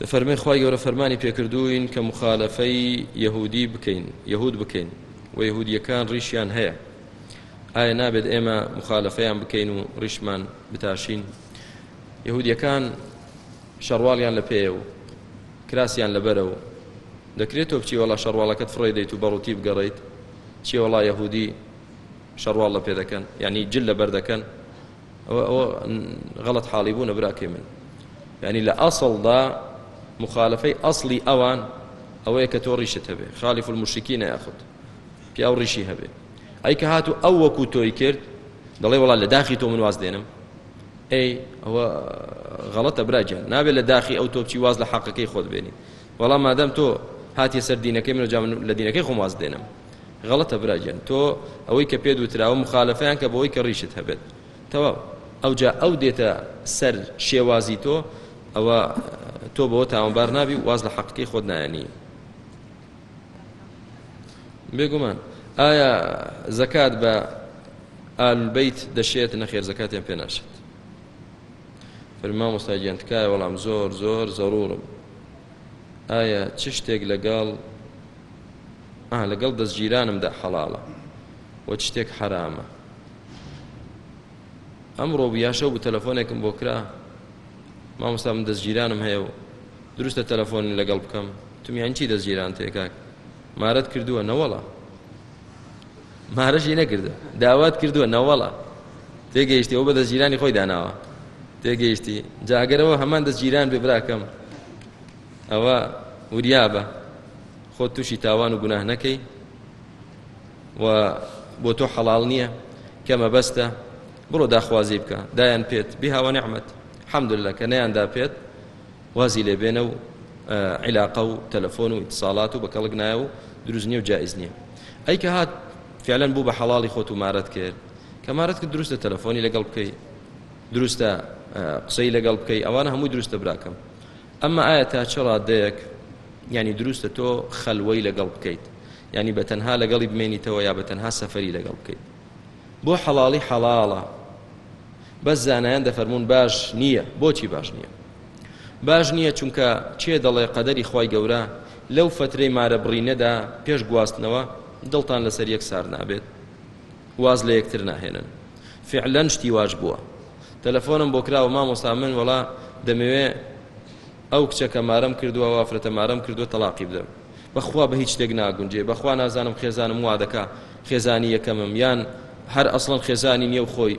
دەفەرمێ خوای گەورە فەرمانی پێکردووین کە مخالەفەی یەهودی بکەین یەهود بکەین و یەهودیەکان ڕیشیان هەیە ئایا نابێت ئێمە مخالەفەیان بکەین و ڕیشمان بتاشین یەهودیەکان شەڕواڵیان لە پێیە و کراسیان لەبەرە و دەکرێت تۆ بچی وەڵا شەڕواڵەکەت فڕێ دەیت و بەڕووتی بگەڕیت چی وەڵا یەهودی شەڕواڵ لە پێ دەکەن یعنی جل لەبەر دەکەن ئەوە ئەوە غەڵەت حاڵی بوونە براکەی من یعنی لە ئەسڵدا مخالفەی ئەسڵی ئەوان ئەوەیە کە تۆ ڕیشت هەبێ خالیف المشرکی نەیاخود پیاو ڕیشی هەبێ ئەی کە هاتو ئەو وەکو تۆی کرد دەڵێ وڵا لە داخی تۆ من واز دێنم ئەی ئەوە غەڵەتە براگیان نابێت لە داخی ئەو تۆپچی واز لە حەقەکەی خۆت بێنی وەڵام مادەم تۆ هاتیە سەر دینەکەی منە جا من لە دینەکەی خۆم واز دێنم غەڵەتە برا گیان تۆ ئەوەی کە پێت وتراوە مخالفەیان کە بەوەی کە ڕیشت هەبێت تەواو ئەوجا ئەو دێتە سەر شێوازی تۆ ئەوە تۆ بەوە تاوانبار نابی واز لە حەقەکەی خۆت نایەنی بێگومان ئایا زەکات بە ئالبیت دەشێت نەخێر زەکاتیان پێ ناشێت فرما مستاگیان تکایە وەڵام زۆر زۆر زەڕورم ئایا چ شتێک لەگەڵ ئا لەگەڵ دەزگیرانمدا حەڵاڵە و چ شتێک حەرامە. ئەمڕۆ بوو یا شەو بوو تەلەفۆنێکم بۆ کرا مامۆستا من دەزگیرانم هەیە و دروستە تەلەفۆنی لەگەڵ بکەم تم یان چی دەزگیران تێکاک مارەت کردووە نەوەڵە مارەشی نەکردو داوات کردووە نەوەڵە تێگەیشتی ئەو بە دەزگیرانی خۆی داناوە تێگەیشتی جاگەرەوە هەمان دەزگیران بێ براکەم ئەوا وریابە خۆت تووشی تاوان و گوناه نەکەی و بۆ تۆ حەڵال نییە کە مەبەستە بڕۆ داخوازی بکە دایان پێت بهاوە نعممەت حەمدللە کە نەیاندا پێت وازی لێ بێنە و عیلاقە و تەلەفۆن و ئیتساڵات و بە کەڵک نایە و دروست نیە و جایز نییە ئەی کە هات فعلەن بوو بە حەڵی خۆت و مارەت کرد کە مارەت کرد دروستە تەلەفۆنی لەگەڵ بکەی دروستە قسەی لەگەڵ بکەی ئەوانە هەمووی دروستە براکەم ئەمما ئایا تا چ ڕاددەیەک یانی دروستە تۆ خەلوەی لەگەڵ بکەیت یانی بە تەنها لەگەڵی بمێنیتەوە یا بە تەنها سەفەری لەگەڵ بکەیت بۆ حەڵاڵی حەڵاڵە بەس زانایان دەفەرمونون باش نییە بۆچی باش نییە باش نییە چونکە چێ دەڵێ قەدەری خی گەورە لەو فترەی مارە بڕینەدا پێش گواستنەوە دڵتان لەسەر یەک سار نابێت واز لە یەکتر ناهێنن فعلەن شتی واش بووە تەلەفۆنم بۆ کراوە مامۆستا من وەڵا دەمەوێ ئەو کچە کە مارەم کردووە وافرەتە مارەم کردووە تەلاقی بدەم بەخوا بە هیچ شتێک ناگونجێ بەخوا نازانم خێزانم وا دەکا خێزانی یەکەمم یان هەر ئەسڵەن خێزانی نییە و خۆی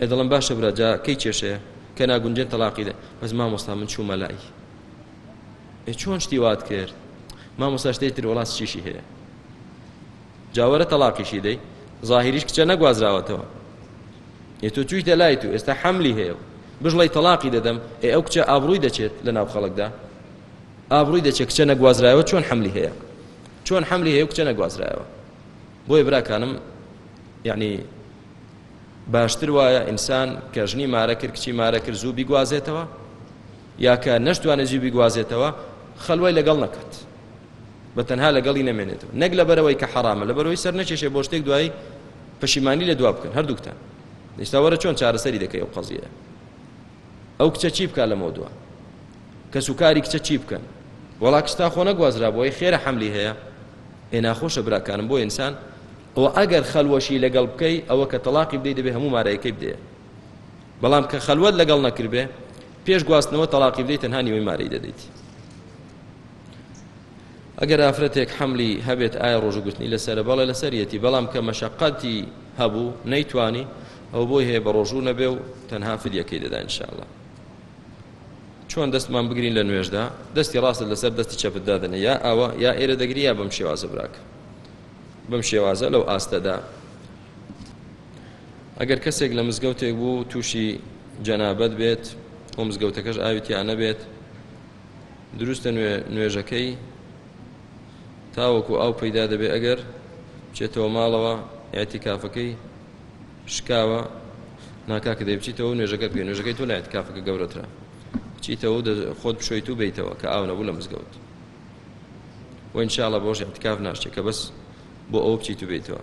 ئەدڵم باشە برا جا کەی کێشەیە کە ناگونجێن تەلاقی دە بەس مامۆستا من چوومە لای چۆن شتی وات کرد مامۆستا شتەی تر وڵات چیشی هەیە جا وەرە تەڵاقیشی دەی ظاهریش کچە نەگوازراوەتەوە ئێ تۆ چویتە لای تو ئێستا حەملی هەیە و بژڵی تەلاقی دەدەم ئێ ئەو کچە ئابڕووی دەچێت لە ناو خەڵکدا ئابڕووی دەچێت کچە نەگوازرایەوە چۆن حەملی هەیە چۆن حەملی هەیە و کچە نەگوازرایەوە بۆیە براکانم یعنی باشتر وایە ئینسان کە ژنی مارە کرد کچی مارە کرد زوو بیگوازێتەوە یا کە نەشتوانێت جێ بیگوازێتەوە خەلوەی لەگەڵ نەکات بە تەنها لەگەڵی نەمێنێتەوە نەک لەبەرەوەی کە حەرامە لەبەرەوەی سەر نەکێشێ بۆ شتێک دوایی پەشیمانی لە دوا بکەن هەردووکتان ئێستا وەرە چۆن چارەسەری دەکەی ئەو قەزیەیە ئەو کچە چی بکە لەمەوە دووە کەس و کاری کچە چی بکەن وەڵا کچتا خۆ نەگوازرا بۆی خێرە حەملی هەیە ئێ ناخۆشە براکانم بۆ ئینسان ئەو ئەگەر خەلوەشی لەگەڵ بکەی ئەوە کە تەلاقی بدەی دەبێ هەموو مارەیەکەی بدەیە بەڵام کە خەلوەت لەگەڵ نەکردبێ پێش گواستنەوە تەڵاقی بدەیت تەنها نیوەی مارەی دەدەیت ئەگەر ئافرەتێک حملی هەبێت ئایا ڕۆژ گوتنی لەسرە بەڵێ لەسەرەتی بەڵام کە مەشقەتی هەبوو نەیتوانی ئەو بۆی هەیە بە ڕۆژوو نەبێ و تەنها فریەکەی دەدا انشاءله چۆن دەستمان بگرین لە نوێژدا دەستی ڕاستت لەسەر دەستی چەپتدا دەنێ یا ئەوە یا ئێرە دەگری یا بەم شێوازە براکە بەم شێوازە لەو ئاستەدا ئەگەر کەسێک لە مزگەوتێک بوو تووشی جەنابەت بێت و مزگەوتەکەش ئاوی تیا نەبێت دروستە نوێژەکەی تاوەکو ئاو پەیدا دەبێت ئەگەر بچێتەوە ماڵەوە ئەتیکافەکەی شکاوە ناکاکە دەبچیتەوە نوێژەکە بکە نوێژەکەی تۆ لە ئەتکافەکە گەورەترە چیتەوە خۆت بشۆیت و بیتەوە کە ئاو نەبوو لە مزگەوت وەئینشاءڵە بۆش ئەتکاف ناشتێت کە بەس بۆ ئەو بچیت و بیتەوە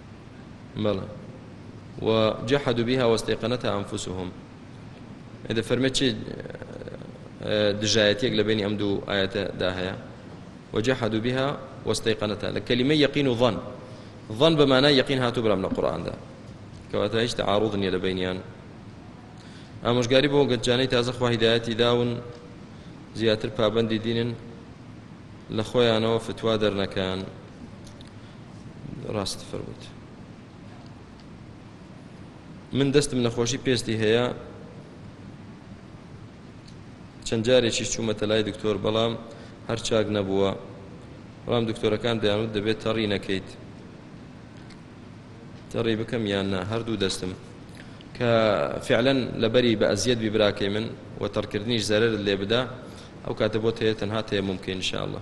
بەڵێ وجحدوا بها واستيقنتها أنفسهم ئێدە فەرمێت چی دژایەتیەک لە بینی ئەم دوو ئاەتە دا هەیە وجحدوا بها واستيقنتها لە کەلیمە یەقین و ظن ظن بە مانای یەقین هاتو برام لە قورآاندا کەواتە هیچ تعارض نییە لە بینیان ئامۆژگاری بۆ گەنجانەی تازە خوا هیدایەتی داون زیاتر پابندی دینن لە خۆیانەوە فتوا دەرنەکەن ڕاستت فەرمووت من دەستم نەخۆشی پێستی هەیە چەند جارێکیش چوومەتە لای دکتۆر بەڵام هەر چاک نەبووە بەڵام دکتۆرەکان دەیانوت دەبێت تەڕی نەکەیت تەڕی بکەم یان نا هەردوو دەستم کە فعلەن لەبەری بە ئەزیەت بیبراکەی من و تەڕکردنیش زەرەرت لێ بدا ئەو کاتە بۆ تەیە تەنها تەیە ممکن انشاءله